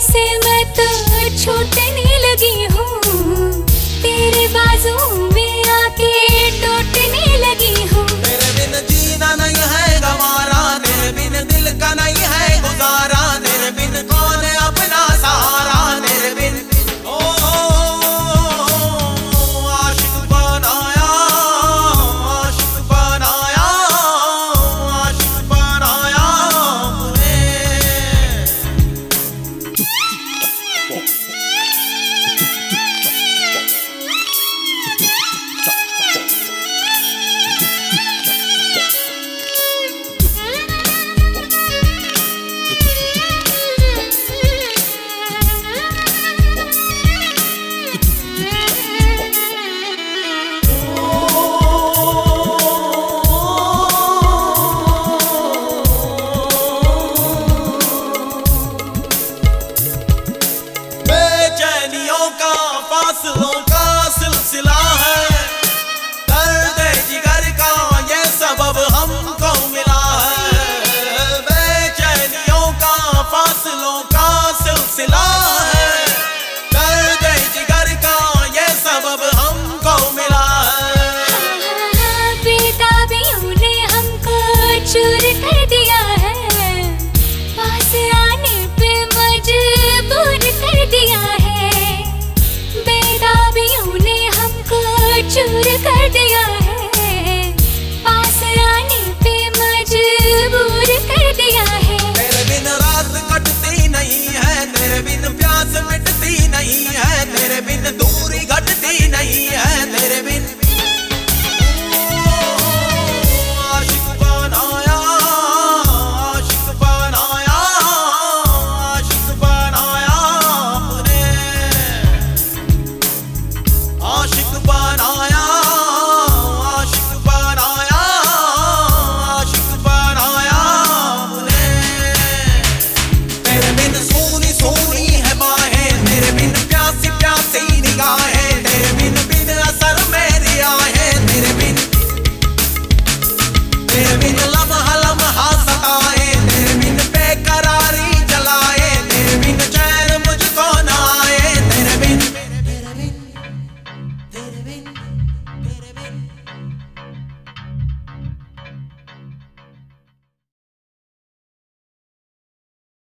से मैं तो छूटने लगी हूँ। तेरे बाजू का फासलों का सिलसिला है। दर्द जिगर का, ये सबब हमको मिला है। बेचैनियों का, फासलों का सिलसिला है Yeah.